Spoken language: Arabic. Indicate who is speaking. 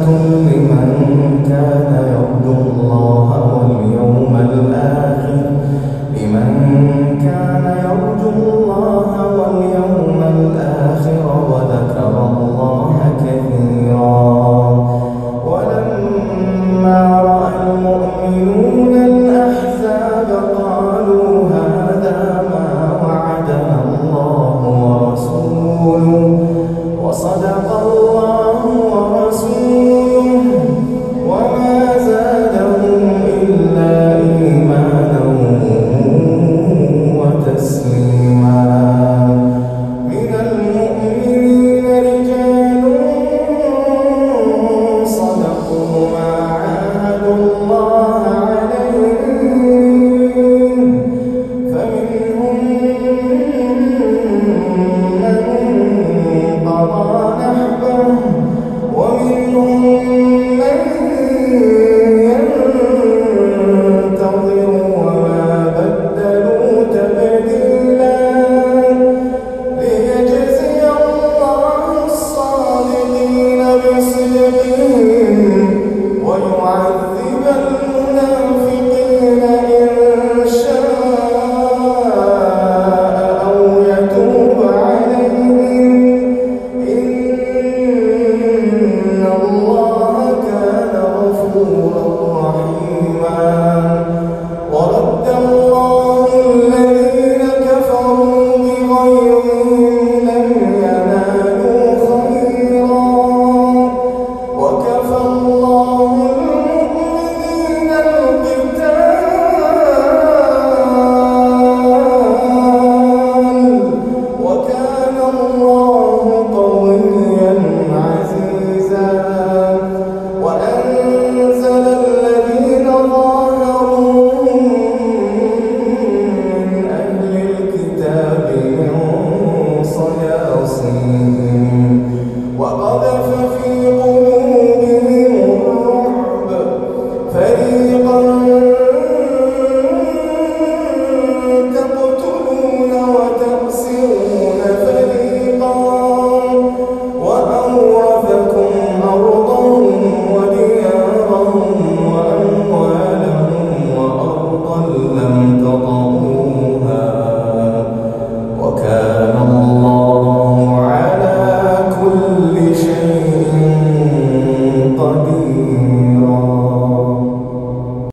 Speaker 1: ثم من كان Oh.